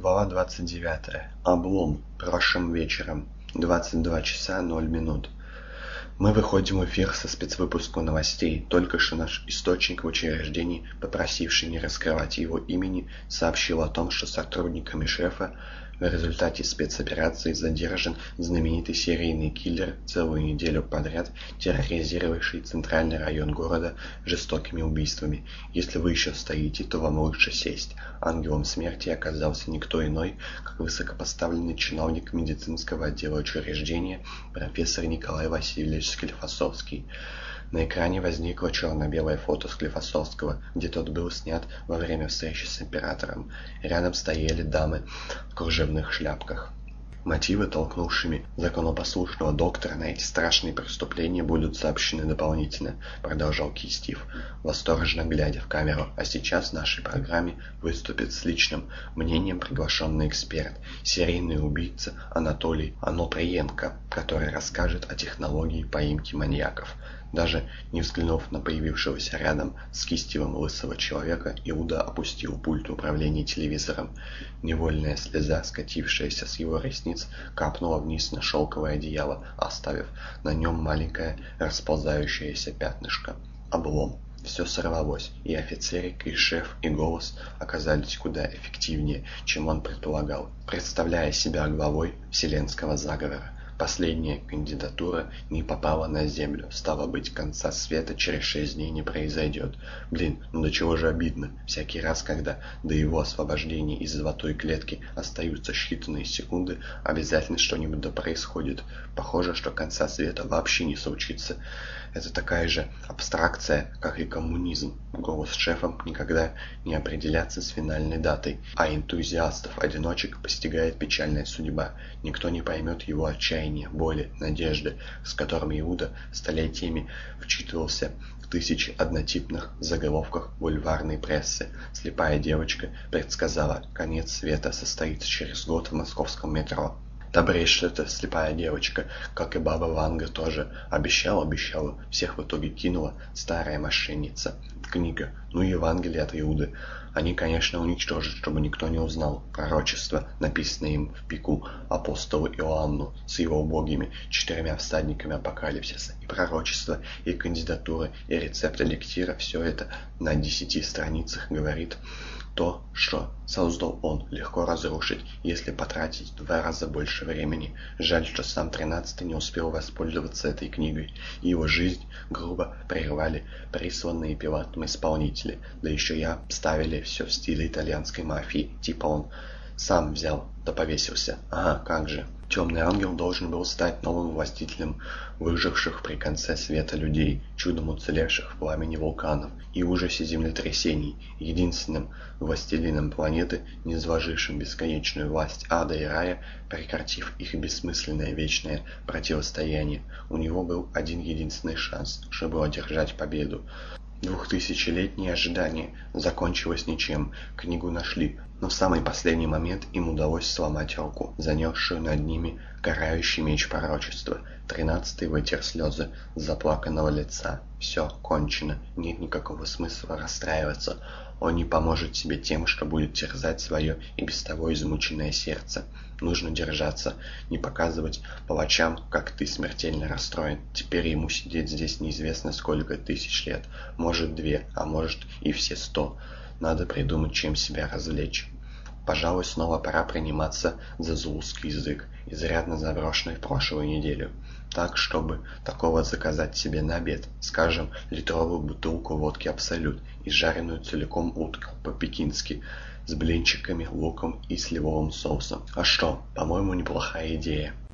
Глава 29. Облом. Прошлым вечером. 22 часа 0 минут. Мы выходим в эфир со спецвыпуска новостей. Только что наш источник в учреждении, попросивший не раскрывать его имени, сообщил о том, что сотрудниками шефа в результате спецоперации задержан знаменитый серийный киллер, целую неделю подряд терроризировавший центральный район города жестокими убийствами. Если вы еще стоите, то вам лучше сесть. Ангелом смерти оказался никто иной, как высокопоставленный чиновник медицинского отдела учреждения профессор Николай Васильевич Склифосовский. На экране возникло черно-белое фото Склифосовского, где тот был снят во время встречи с императором. Рядом стояли дамы в кружевных шляпках. Мотивы, толкнувшими законопослушного доктора на эти страшные преступления, будут сообщены дополнительно, продолжал Кистив, восторженно глядя в камеру. А сейчас в нашей программе выступит с личным мнением приглашенный эксперт, серийный убийца Анатолий Аноприенко, который расскажет о технологии поимки маньяков. Даже не взглянув на появившегося рядом с Кистевым лысого человека, Иуда опустил пульт управления телевизором. Невольная слеза, скатившаяся с его ресниц, капнула вниз на шелковое одеяло, оставив на нем маленькое расползающееся пятнышко. Облом. Все сорвалось, и офицерик, и шеф, и голос оказались куда эффективнее, чем он предполагал, представляя себя главой вселенского заговора. Последняя кандидатура не попала на землю. Стало быть, конца света через шесть дней не произойдет. Блин, ну до чего же обидно. Всякий раз, когда до его освобождения из золотой клетки остаются считанные секунды, обязательно что-нибудь да происходит. Похоже, что конца света вообще не случится. Это такая же абстракция, как и коммунизм. Голос шефа никогда не определяться с финальной датой, а энтузиастов-одиночек постигает печальная судьба. Никто не поймет его отчаяния, боли, надежды, с которыми Иуда столетиями вчитывался в тысячи однотипных заголовках бульварной прессы. Слепая девочка предсказала, конец света состоится через год в московском метро. Да брешь эта слепая девочка, как и баба Ванга тоже. Обещала, обещала, всех в итоге кинула старая мошенница. Книга, ну и Евангелие от Иуды. Они, конечно, уничтожат, чтобы никто не узнал. Пророчество, написанное им в пику апостолу Иоанну с его убогими четырьмя всадниками апокалипсиса. И пророчество, и кандидатура, и рецепт эликсира, все это на десяти страницах говорит то, что создал он, легко разрушить, если потратить в два раза больше времени. Жаль, что сам тринадцатый не успел воспользоваться этой книгой, и его жизнь грубо прервали присланные пилатом исполнители, да еще и обставили все в стиле итальянской мафии, типа он сам взял да повесился. Ага, как же. Темный ангел должен был стать новым властителем выживших при конце света людей, чудом уцелевших в пламени вулканов и ужасе землетрясений, единственным властелином планеты, низвожившим бесконечную власть ада и рая, прекратив их бессмысленное вечное противостояние. У него был один единственный шанс, чтобы одержать победу. Двухтысячелетнее ожидание закончилось ничем. Книгу нашли, но в самый последний момент им удалось сломать руку, занесшую над ними карающий меч пророчества. Тринадцатый вытер слезы с заплаканного лица. Все, кончено, нет никакого смысла расстраиваться. Он не поможет себе тем, что будет терзать свое и без того измученное сердце. Нужно держаться, не показывать палачам, как ты смертельно расстроен. Теперь ему сидеть здесь неизвестно сколько тысяч лет. Может две, а может и все сто. Надо придумать, чем себя развлечь. Пожалуй, снова пора приниматься за зулский язык, изрядно заброшенный в прошлую неделю. Так, чтобы такого заказать себе на обед, скажем, литровую бутылку водки «Абсолют» и жареную целиком утку по-пекински с блинчиками, луком и сливовым соусом. А что, по-моему, неплохая идея.